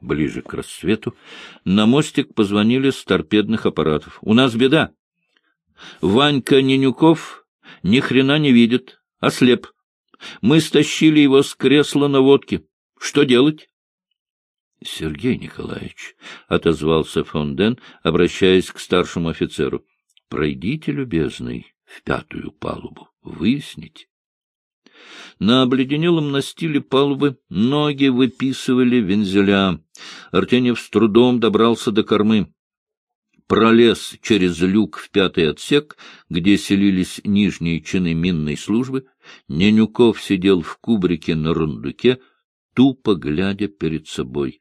ближе к рассвету, на мостик позвонили с торпедных аппаратов. — У нас беда. Ванька Ненюков ни хрена не видит, ослеп. Мы стащили его с кресла на водке. Что делать? — Сергей Николаевич, — отозвался фон Ден, обращаясь к старшему офицеру, — пройдите, любезный, в пятую палубу, выясните. На обледенелом настиле палубы ноги выписывали вензеля. Артеньев с трудом добрался до кормы. Пролез через люк в пятый отсек, где селились нижние чины минной службы. Ненюков сидел в кубрике на рундуке, тупо глядя перед собой.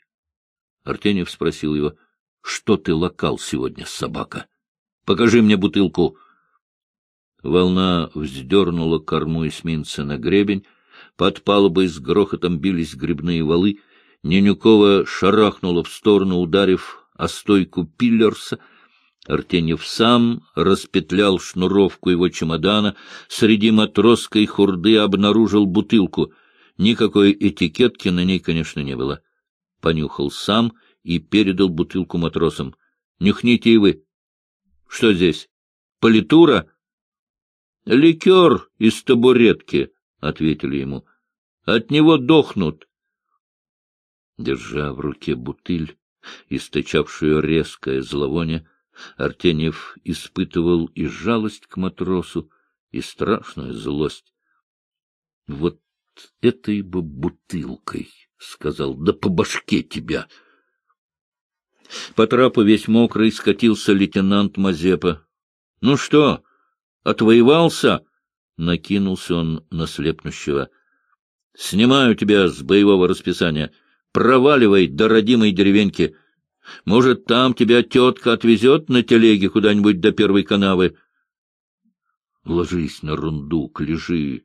Артеньев спросил его, — Что ты локал сегодня, собака? Покажи мне бутылку. Волна вздернула корму эсминца на гребень, под палубой с грохотом бились грибные валы, Ненюкова шарахнула в сторону, ударив о стойку пиллерса. Артеньев сам распетлял шнуровку его чемодана, среди матросской хурды обнаружил бутылку. Никакой этикетки на ней, конечно, не было. Понюхал сам и передал бутылку матросам. — Нюхните и вы. — Что здесь? Политура? — Ликер из табуретки, — ответили ему. — От него дохнут. Держа в руке бутыль, источавшую резкое зловоние, Артеньев испытывал и жалость к матросу, и страшную злость. — Вот этой бы бутылкой, — сказал, — да по башке тебя! По трапу весь мокрый скатился лейтенант Мазепа. — Ну что, отвоевался? — накинулся он на слепнущего. — Снимаю тебя с боевого расписания. Проваливай до родимой деревеньки. Может, там тебя тетка отвезет на телеге куда-нибудь до первой канавы? — Ложись на рундук, лежи.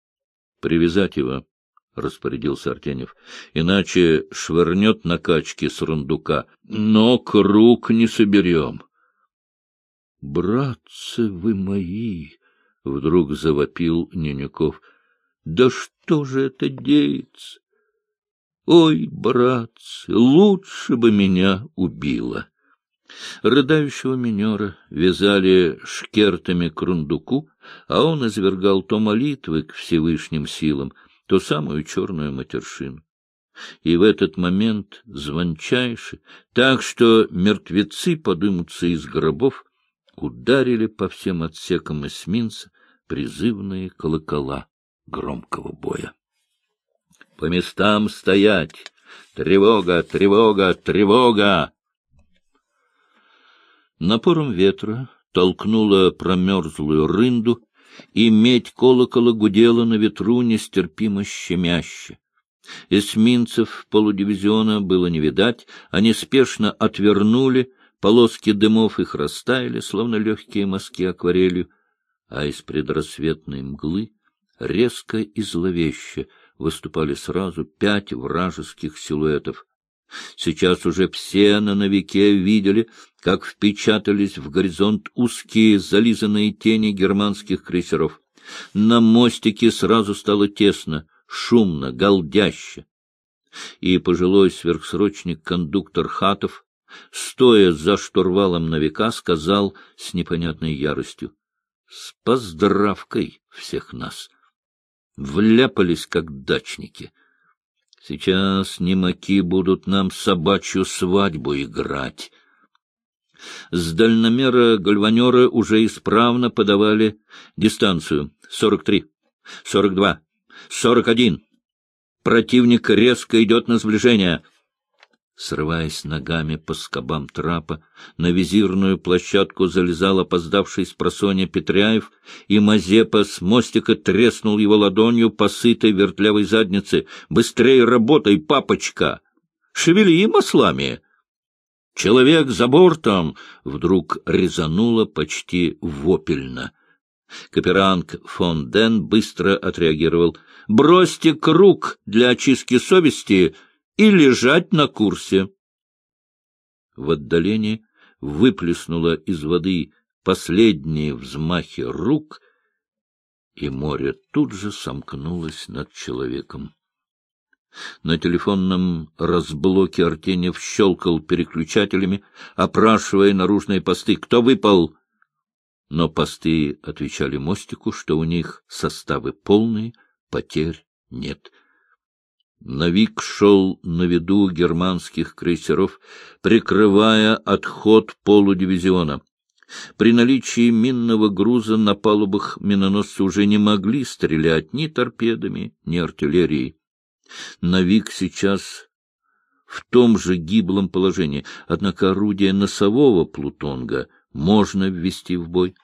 — Привязать его, — распорядился Артенев, — иначе швырнет на качке с рундука, но круг не соберем. — Братцы вы мои! — вдруг завопил Ненюков. — Да что же это деется? Ой, братцы, лучше бы меня убило! Рыдающего минера вязали шкертами к рундуку, а он извергал то молитвы к Всевышним силам, то самую черную матершину. И в этот момент звончайше, так что мертвецы подымутся из гробов, ударили по всем отсекам эсминца призывные колокола громкого боя. — По местам стоять! Тревога, тревога, тревога! Напором ветра толкнула промерзлую рынду, и медь колокола гудела на ветру нестерпимо щемяще. Эсминцев полудивизиона было не видать, они спешно отвернули, полоски дымов их растаяли, словно легкие мазки акварелью, а из предрассветной мглы резко и зловеще выступали сразу пять вражеских силуэтов. Сейчас уже все на новике видели, как впечатались в горизонт узкие зализанные тени германских крейсеров. На мостике сразу стало тесно, шумно, галдяще. И пожилой сверхсрочник-кондуктор Хатов, стоя за штурвалом новика, сказал с непонятной яростью, — С поздравкой всех нас! Вляпались, как дачники — Сейчас немаки будут нам собачью свадьбу играть. С дальномера гальванеры уже исправно подавали дистанцию. Сорок три, сорок два, сорок один. Противник резко идет на сближение — Срываясь ногами по скобам трапа, на визирную площадку залезал опоздавший с просонья Петряев, и Мазепа с мостика треснул его ладонью по сытой вертлявой заднице. «Быстрее работай, папочка! Шевели маслами!» «Человек за бортом!» — вдруг резануло почти вопельно. Каперанг фон Ден быстро отреагировал. «Бросьте круг для очистки совести!» И лежать на курсе. В отдалении выплеснуло из воды последние взмахи рук, и море тут же сомкнулось над человеком. На телефонном разблоке Артеньев щелкал переключателями, опрашивая наружные посты. «Кто выпал?» Но посты отвечали мостику, что у них составы полные, потерь нет. Навик шел на виду германских крейсеров, прикрывая отход полудивизиона. При наличии минного груза на палубах миноносцы уже не могли стрелять ни торпедами, ни артиллерией. Навик сейчас в том же гиблом положении, однако орудие носового плутонга можно ввести в бой.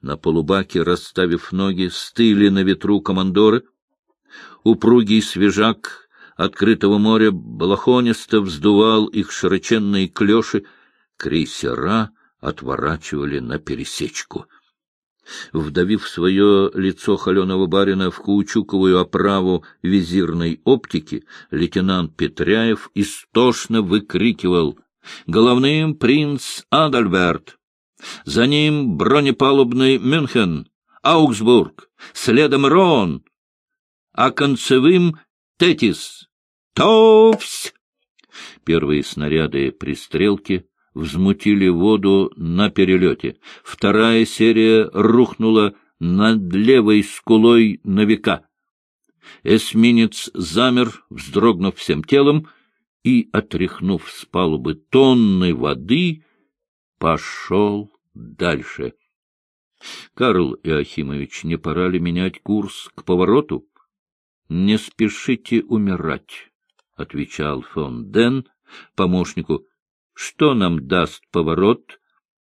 На полубаке, расставив ноги, стыли на ветру командоры. Упругий свежак открытого моря балахонисто вздувал их широченные клеши, крейсера отворачивали на пересечку. Вдавив свое лицо холеного барина в каучуковую оправу визирной оптики, лейтенант Петряев истошно выкрикивал «Головным принц Адальберт!» За ним бронепалубный Мюнхен, Аугсбург, следом Рон, а концевым Тетис. Товсь! Первые снаряды пристрелки взмутили воду на перелете. Вторая серия рухнула над левой скулой на века. Эсминец замер, вздрогнув всем телом, и, отряхнув с палубы тонны воды, пошел дальше. — Карл Иохимович, не пора ли менять курс к повороту? — Не спешите умирать, — отвечал фон Ден помощнику. — Что нам даст поворот?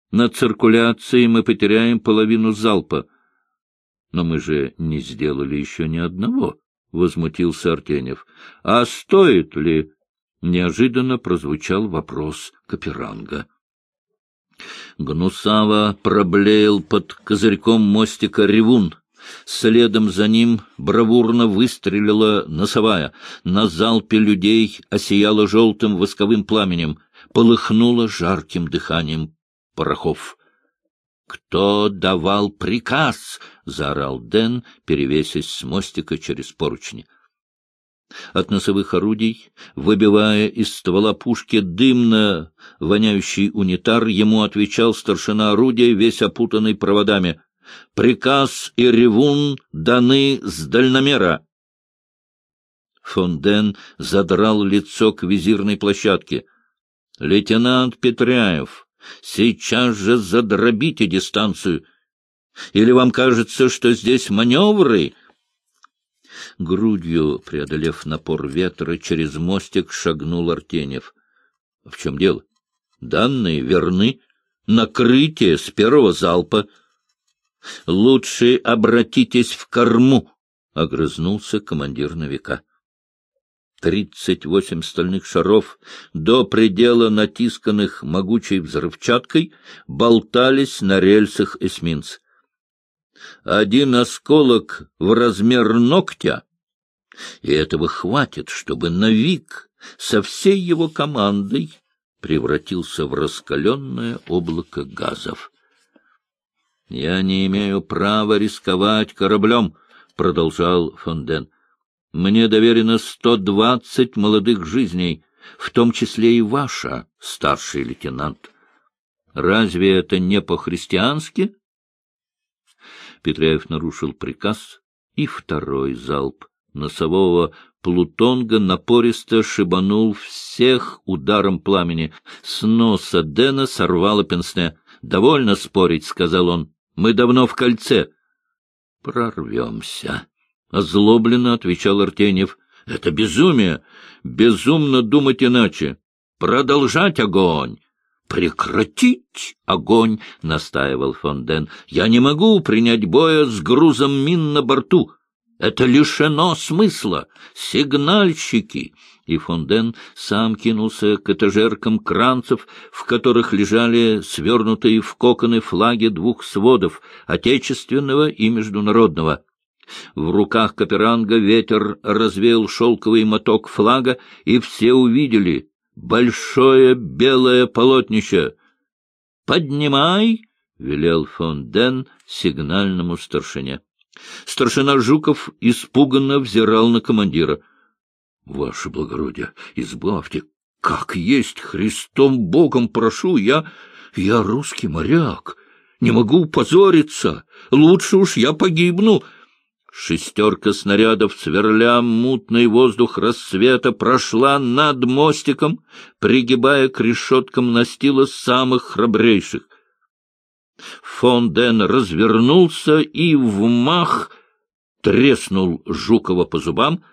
На циркуляции мы потеряем половину залпа. — Но мы же не сделали еще ни одного, — возмутился Артенев. — А стоит ли? — неожиданно прозвучал вопрос Каперанга. Гнусава проблеял под козырьком мостика ревун. Следом за ним бравурно выстрелила носовая. На залпе людей осияла желтым восковым пламенем, полыхнула жарким дыханием порохов. «Кто давал приказ?» — заорал Дэн, перевесясь с мостика через поручни. От носовых орудий, выбивая из ствола пушки дымно воняющий унитар, ему отвечал старшина орудия, весь опутанный проводами. «Приказ и ревун даны с дальномера!» Фонден задрал лицо к визирной площадке. «Лейтенант Петряев, сейчас же задробите дистанцию! Или вам кажется, что здесь маневры?» Грудью, преодолев напор ветра, через мостик шагнул Артенев. — В чем дело? — Данные верны. Накрытие с первого залпа. — Лучше обратитесь в корму, — огрызнулся командир новика. Тридцать восемь стальных шаров, до предела натисканных могучей взрывчаткой, болтались на рельсах эсминца. Один осколок в размер ногтя, и этого хватит, чтобы Навик со всей его командой превратился в раскаленное облако газов. — Я не имею права рисковать кораблем, — продолжал Фонден. — Мне доверено сто двадцать молодых жизней, в том числе и ваша, старший лейтенант. Разве это не по-христиански? Петряев нарушил приказ, и второй залп носового Плутонга напористо шибанул всех ударом пламени. С носа Дэна сорвало пенсне. — Довольно спорить, — сказал он. — Мы давно в кольце. — Прорвемся, — озлобленно отвечал Артеньев. — Это безумие. Безумно думать иначе. Продолжать огонь. «Прекратить огонь!» — настаивал Фонден. «Я не могу принять боя с грузом мин на борту. Это лишено смысла. Сигнальщики!» И Фонден сам кинулся к этажеркам кранцев, в которых лежали свернутые в коконы флаги двух сводов — отечественного и международного. В руках Каперанга ветер развеял шелковый моток флага, и все увидели большое белое полотнище. «Поднимай!» — велел фон Ден сигнальному старшине. Старшина Жуков испуганно взирал на командира. Ваше благородие, избавьте, как есть Христом Богом прошу, я... я русский моряк, не могу позориться, лучше уж я погибну». Шестерка снарядов, сверля мутный воздух рассвета, прошла над мостиком, пригибая к решеткам настила самых храбрейших. Фон Ден развернулся и в мах треснул Жукова по зубам.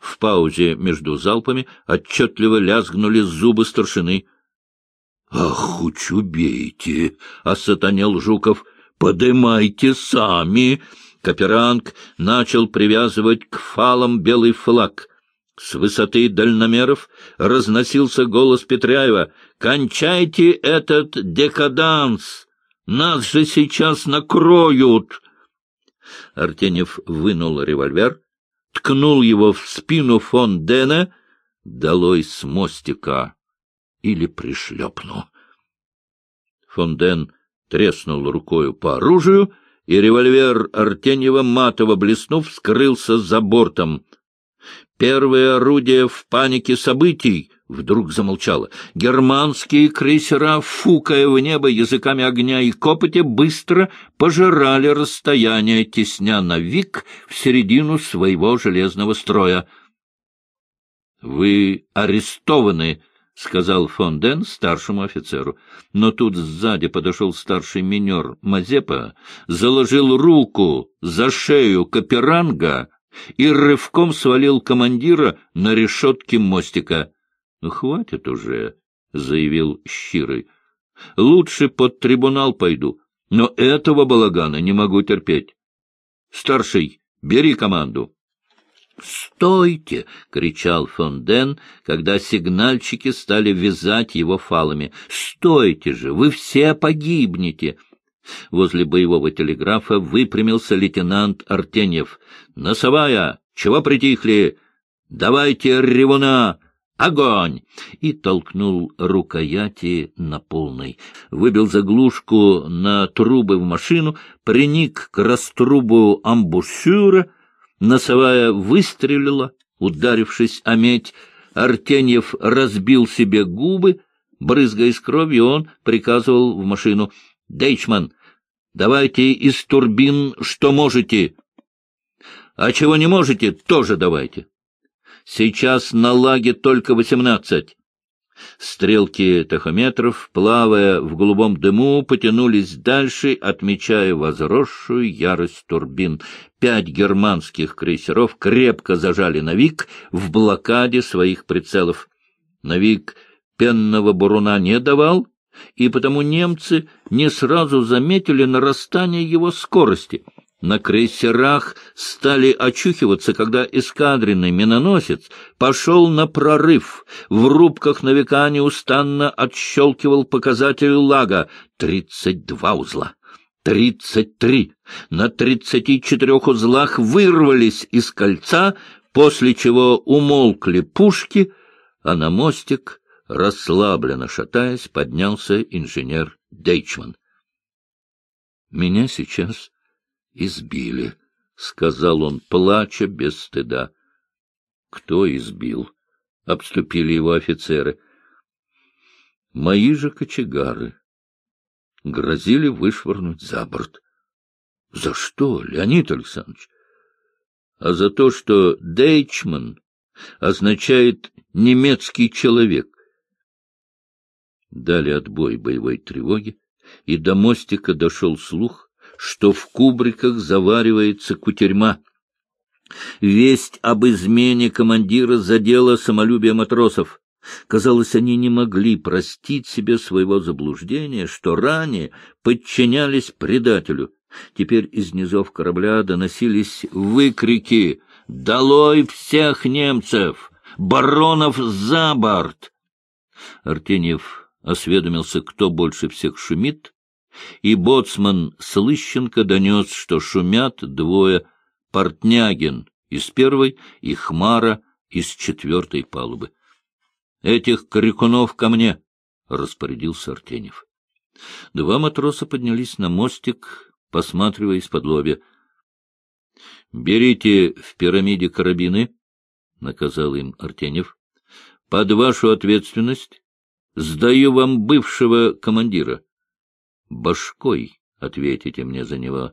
В паузе между залпами отчетливо лязгнули зубы старшины. — Ах, уч убейте! — осатанел Жуков. — Подымайте сами! Каперанг начал привязывать к фалам белый флаг. С высоты дальномеров разносился голос Петряева. «Кончайте этот декаданс! Нас же сейчас накроют!» Артенев вынул револьвер, ткнул его в спину фон Дена, долой с мостика, или пришлепну. Фон Ден треснул рукою по оружию, и револьвер Артеньева, матово блеснув, скрылся за бортом. Первое орудие в панике событий вдруг замолчало. Германские крейсера, фукая в небо языками огня и копоти, быстро пожирали расстояние, тесня на Вик в середину своего железного строя. — Вы арестованы! — сказал фон Ден старшему офицеру. Но тут сзади подошел старший минер Мазепа, заложил руку за шею Каперанга и рывком свалил командира на решетке мостика. — хватит уже, — заявил Щирый. — Лучше под трибунал пойду, но этого балагана не могу терпеть. Старший, бери команду. «Стойте!» — кричал фон Ден, когда сигнальщики стали вязать его фалами. «Стойте же! Вы все погибнете!» Возле боевого телеграфа выпрямился лейтенант Артеньев. «Носовая! Чего притихли? Давайте ревуна! Огонь!» И толкнул рукояти на полной. Выбил заглушку на трубы в машину, приник к раструбу амбушюра — Носовая выстрелила, ударившись о медь. Артеньев разбил себе губы. Брызгая из крови, он приказывал в машину. — Дейчман, давайте из турбин что можете. А чего не можете, тоже давайте. Сейчас на лаге только восемнадцать. Стрелки тахометров, плавая в голубом дыму, потянулись дальше, отмечая возросшую ярость турбин. Пять германских крейсеров крепко зажали Навик в блокаде своих прицелов. Навик пенного буруна не давал, и потому немцы не сразу заметили нарастание его скорости — на крейсерах стали очухиваться, когда эскадренный миноносец пошел на прорыв. В рубках на века неустанно отщелкивал показатель лага — тридцать два узла. Тридцать три. На тридцати четырех узлах вырвались из кольца, после чего умолкли пушки, а на мостик, расслабленно шатаясь, поднялся инженер Дейчман. Меня сейчас избили, — сказал он, плача без стыда. — Кто избил? — обступили его офицеры. — Мои же кочегары. Грозили вышвырнуть за борт. — За что, Леонид Александрович? — А за то, что Дейчман означает «немецкий человек». Дали отбой боевой тревоги, и до мостика дошел слух, что в кубриках заваривается кутерьма. Весть об измене командира задела самолюбие матросов. Казалось, они не могли простить себе своего заблуждения, что ранее подчинялись предателю. Теперь из низов корабля доносились выкрики «Долой всех немцев! Баронов за борт!» Артеньев осведомился, кто больше всех шумит, и боцман Слыщенко донес, что шумят двое — Портнягин из первой и Хмара из четвертой палубы. — Этих крикунов ко мне! — распорядился Артенев. Два матроса поднялись на мостик, посматривая из-под лобья. — Берите в пирамиде карабины, наказал им Артенев. — Под вашу ответственность сдаю вам бывшего командира. Башкой ответите мне за него.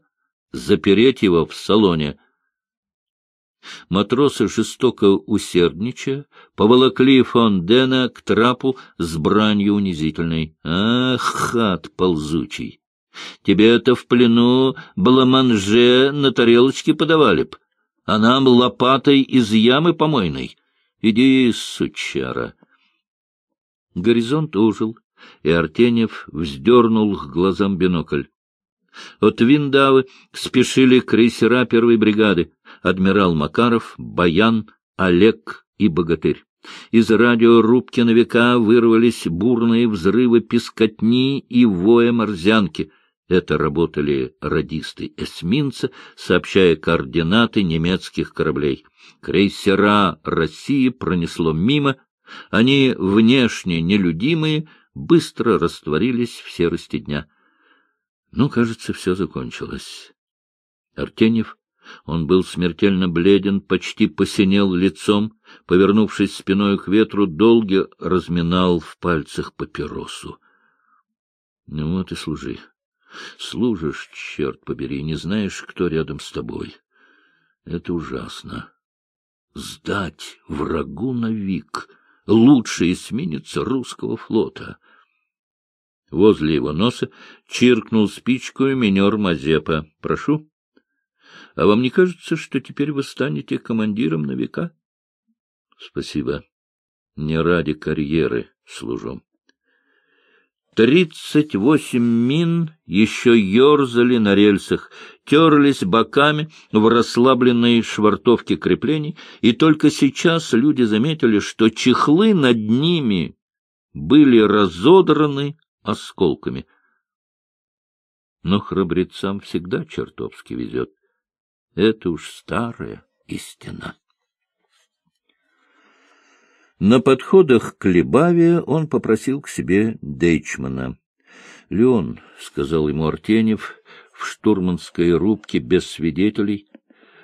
Запереть его в салоне. Матросы, жестоко усердничая, поволокли фон Дена к трапу с бранью унизительной. Ах, хат ползучий! Тебе это в плену бламанже на тарелочке подавали б, а нам лопатой из ямы помойной. Иди, сучара! Горизонт ужил, и Артеньев вздернул к глазам бинокль. От Виндавы спешили крейсера первой бригады, адмирал Макаров, Баян, Олег и Богатырь. Из радиорубки на века вырвались бурные взрывы пескотни и воя морзянки. Это работали радисты эсминца, сообщая координаты немецких кораблей. Крейсера России пронесло мимо, они, внешне нелюдимые, быстро растворились в серости дня. Ну, кажется, все закончилось. Артеньев, он был смертельно бледен, почти посинел лицом, повернувшись спиной к ветру, долго разминал в пальцах папиросу. Ну вот и служи. Служишь, черт побери, не знаешь, кто рядом с тобой. Это ужасно. Сдать врагу на вик — лучший эсминец русского флота. Возле его носа чиркнул спичку минер Мазепа. — Прошу. — А вам не кажется, что теперь вы станете командиром на века? — Спасибо. Не ради карьеры служу. Тридцать восемь мин еще ерзали на рельсах, терлись боками в расслабленной швартовке креплений, и только сейчас люди заметили, что чехлы над ними были разодраны осколками. Но храбрецам всегда чертовски везет. Это уж старая истина. На подходах к Лебаве он попросил к себе Дейчмана. — Леон, — сказал ему Артенев, — в штурманской рубке без свидетелей.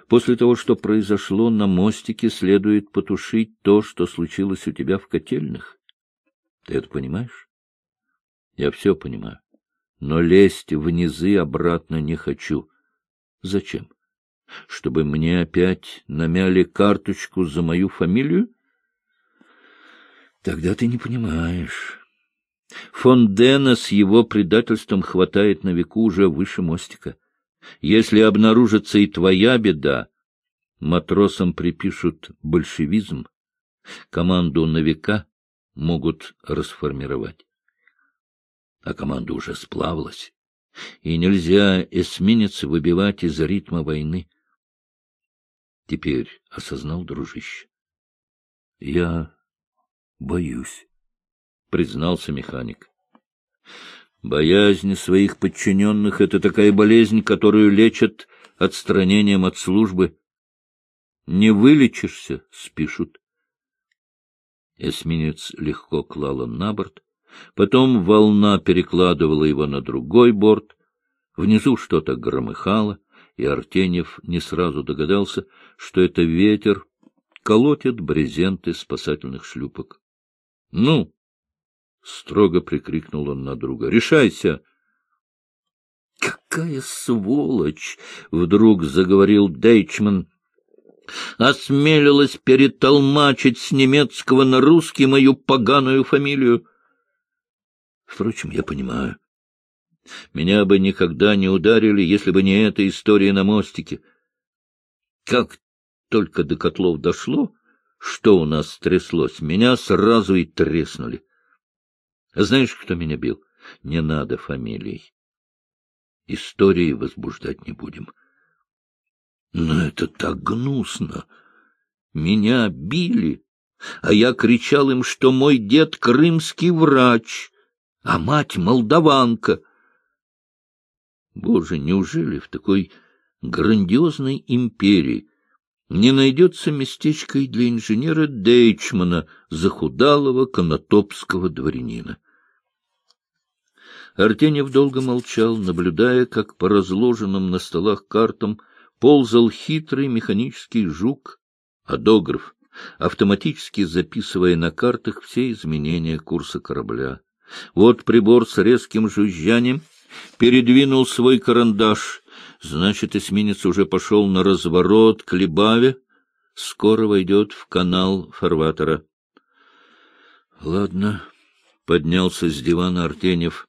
После того, что произошло на мостике, следует потушить то, что случилось у тебя в котельных. Ты это понимаешь? Я все понимаю. Но лезть в низы обратно не хочу. Зачем? Чтобы мне опять намяли карточку за мою фамилию? Тогда ты не понимаешь. Фон Дена с его предательством хватает на веку уже выше мостика. Если обнаружится и твоя беда, матросам припишут большевизм, команду на века могут расформировать. А команда уже сплавилась, и нельзя эсминец выбивать из ритма войны. Теперь осознал, дружище. Я — Боюсь, — признался механик. Боязнь своих подчиненных — это такая болезнь, которую лечат отстранением от службы. Не вылечишься, — спишут. Эсминец легко клала на борт, потом волна перекладывала его на другой борт, внизу что-то громыхало, и Артеньев не сразу догадался, что это ветер колотит брезенты спасательных шлюпок. — Ну! — строго прикрикнул он на друга. — Решайся! — Какая сволочь! — вдруг заговорил Дейчман. — Осмелилась перетолмачить с немецкого на русский мою поганую фамилию. Впрочем, я понимаю. Меня бы никогда не ударили, если бы не эта история на мостике. Как только до котлов дошло, что у нас стряслось, меня сразу и треснули. Знаешь, кто меня бил? Не надо фамилий. Истории возбуждать не будем. Но это так гнусно. Меня били, а я кричал им, что мой дед крымский врач, а мать молдаванка. Боже, неужели в такой грандиозной империи не найдется местечко и для инженера Дейчмана, захудалого конотопского дворянина. Артеньев долго молчал, наблюдая, как по разложенным на столах картам ползал хитрый механический жук, адограф, автоматически записывая на картах все изменения курса корабля. Вот прибор с резким жужжанием передвинул свой карандаш. Значит, эсминец уже пошел на разворот к Либаве. Скоро войдет в канал фарватера. — Ладно, — поднялся с дивана Артенев.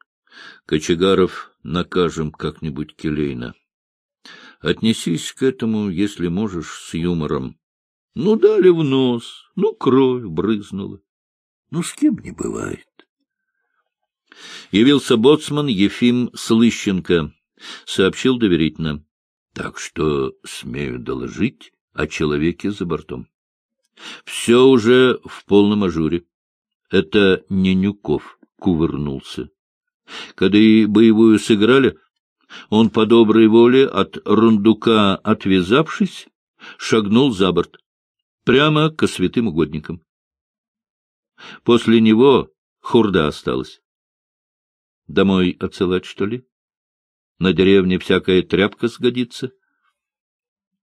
— Кочегаров накажем как-нибудь келейно. Отнесись к этому, если можешь, с юмором. Ну, дали в нос, ну, кровь брызнула. Ну, с кем не бывает. Явился боцман Ефим Слыщенко. Сообщил доверительно. Так что смею доложить о человеке за бортом. Все уже в полном ажуре. Это Ненюков кувырнулся. Когда и боевую сыграли, он по доброй воле от рундука отвязавшись, шагнул за борт, прямо к святым угодникам. После него хурда осталась. Домой отсылать, что ли? На деревне всякая тряпка сгодится.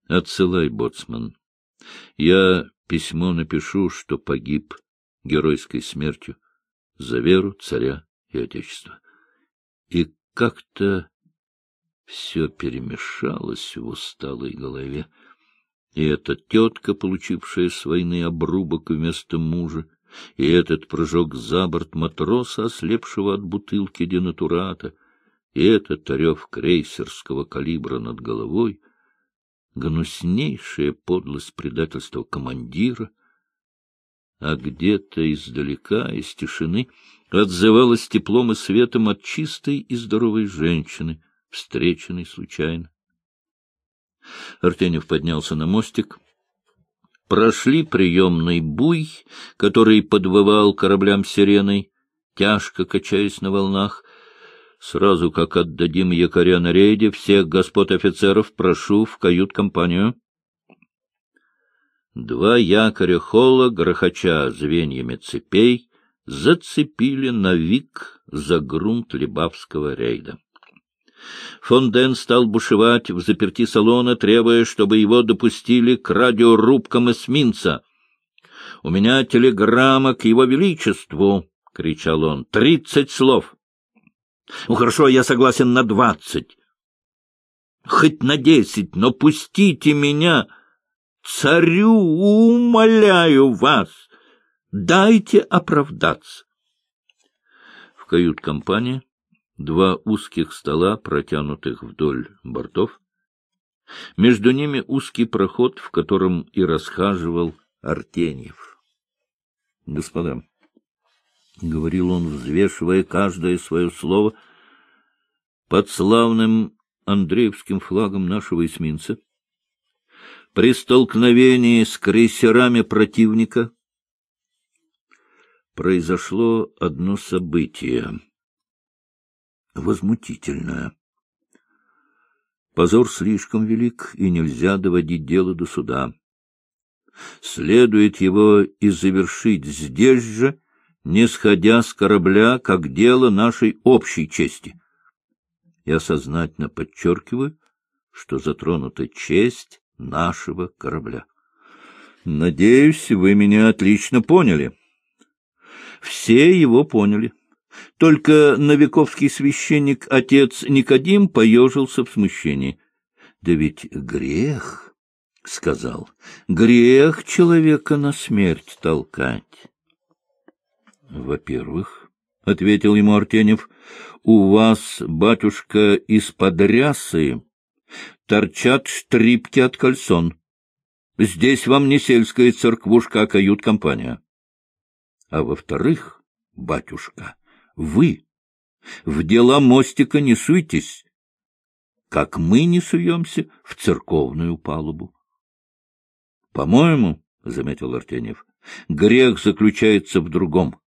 Отсылай, боцман. Я письмо напишу, что погиб геройской смертью за веру царя и отечества. И как-то все перемешалось в усталой голове. И эта тетка, получившая с войны обрубок вместо мужа, и этот прыжок за борт матроса, ослепшего от бутылки денатурата, и этот рев крейсерского калибра над головой, гнуснейшая подлость предательства командира, а где-то издалека, из тишины, отзывалась теплом и светом от чистой и здоровой женщины, встреченной случайно. Артенев поднялся на мостик, прошли приемный буй, который подвывал кораблям сиреной, тяжко качаясь на волнах. Сразу как отдадим якоря на рейде, всех господ офицеров прошу в кают-компанию. Два якоря холла, грохоча звеньями цепей, зацепили на вик за грунт Либавского рейда. Фонден стал бушевать в заперти салона, требуя, чтобы его допустили к радиорубкам эсминца. — У меня телеграмма к его величеству! — кричал он. — Тридцать слов! — Ну, хорошо, я согласен на двадцать. — Хоть на десять, но пустите меня! Царю умоляю вас! Дайте оправдаться! В кают-компании два узких стола, протянутых вдоль бортов. Между ними узкий проход, в котором и расхаживал Артеньев. — Господа, — говорил он, взвешивая каждое свое слово, — под славным Андреевским флагом нашего эсминца, при столкновении с крейсерами противника произошло одно событие — возмутительное. Позор слишком велик, и нельзя доводить дело до суда. Следует его и завершить здесь же, не сходя с корабля, как дело нашей общей чести. Я сознательно подчеркиваю, что затронута честь нашего корабля. Надеюсь, вы меня отлично поняли. Все его поняли. Только новиковский священник, отец Никодим, поежился в смущении. — Да ведь грех, — сказал, — грех человека на смерть толкать. — Во-первых, — ответил ему Артенев, — у вас, батюшка, из-под рясы торчат штрипки от кальсон. Здесь вам не сельская церквушка, а кают-компания. А во-вторых, батюшка, — вы. В дела мостика не суйтесь, как мы не суемся в церковную палубу. — По-моему, — заметил Артеньев, — грех заключается в другом —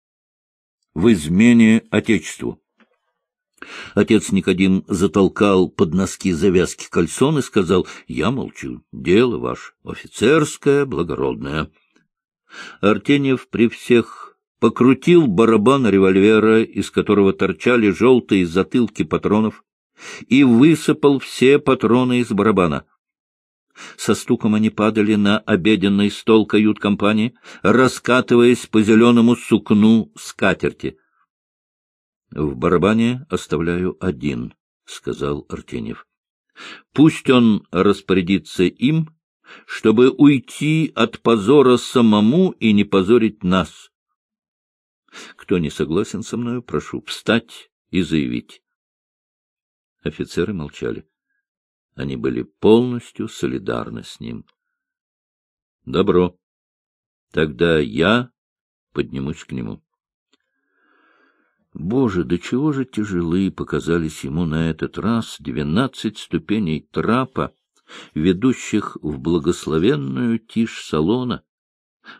в измене Отечеству. Отец Никодим затолкал под носки завязки кальсон и сказал, — Я молчу, дело ваше офицерское, благородное. Артеньев при всех покрутил барабан револьвера, из которого торчали желтые затылки патронов, и высыпал все патроны из барабана. Со стуком они падали на обеденный стол кают-компании, раскатываясь по зеленому сукну скатерти. — В барабане оставляю один, — сказал Артеньев. — Пусть он распорядится им, чтобы уйти от позора самому и не позорить нас. Кто не согласен со мною, прошу встать и заявить. Офицеры молчали. Они были полностью солидарны с ним. — Добро. Тогда я поднимусь к нему. Боже, до чего же тяжелы показались ему на этот раз двенадцать ступеней трапа, ведущих в благословенную тишь салона,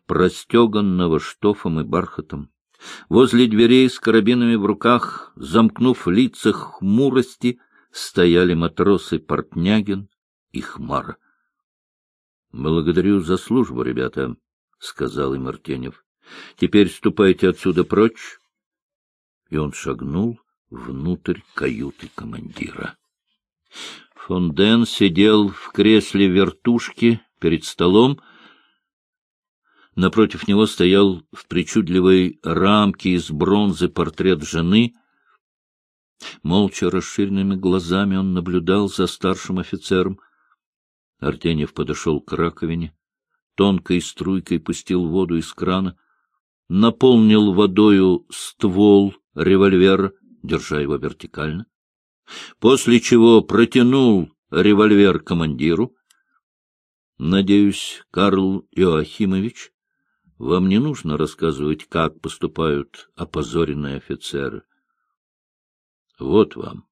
простеганного штофом и бархатом. Возле дверей с карабинами в руках, замкнув лица хмурости, стояли матросы Портнягин и Хмар. — Благодарю за службу, ребята, — сказал им Артенев. — Теперь ступайте отсюда прочь. И он шагнул внутрь каюты командира. Фонден сидел в кресле вертушки перед столом. Напротив него стоял в причудливой рамке из бронзы портрет жены — Молча расширенными глазами он наблюдал за старшим офицером. Артеньев подошел к раковине, тонкой струйкой пустил воду из крана, наполнил водою ствол револьвера, держа его вертикально, после чего протянул револьвер командиру. — Надеюсь, Карл Иоахимович, вам не нужно рассказывать, как поступают опозоренные офицеры. — вот вам,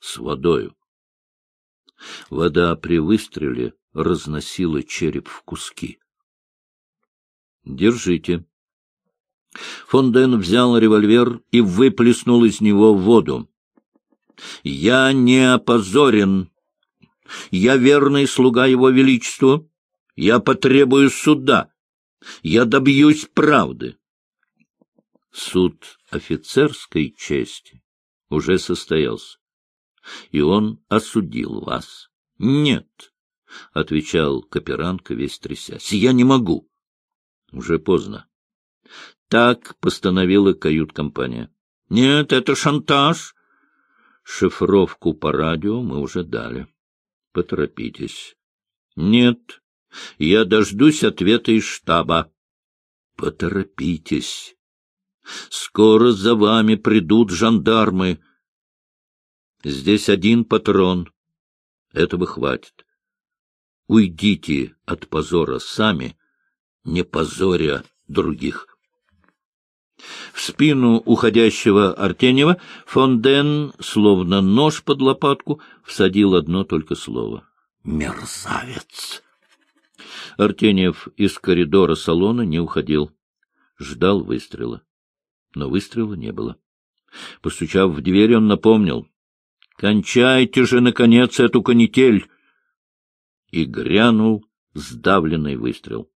с водою. Вода при выстреле разносила череп в куски. Держите. Фонден взял револьвер и выплеснул из него воду. Я не опозорен. Я верный слуга его величеству. Я потребую суда. Я добьюсь правды. Суд офицерской чести уже состоялся, и он осудил вас. — Нет, — отвечал Каперанка, весь трясясь, — я не могу. Уже поздно. Так постановила кают-компания. — Нет, это шантаж. Шифровку по радио мы уже дали. Поторопитесь. — Нет, я дождусь ответа из штаба. — Поторопитесь. Скоро за вами придут жандармы. Здесь один патрон. Этого хватит. Уйдите от позора сами, не позоря других. В спину уходящего Артенева Фонден, словно нож под лопатку, всадил одно только слово. «Мерзавец!» Артеньев из коридора салона не уходил. Ждал выстрела но выстрела не было. Постучав в дверь, он напомнил. — Кончайте же, наконец, эту канитель! И грянул сдавленный выстрел.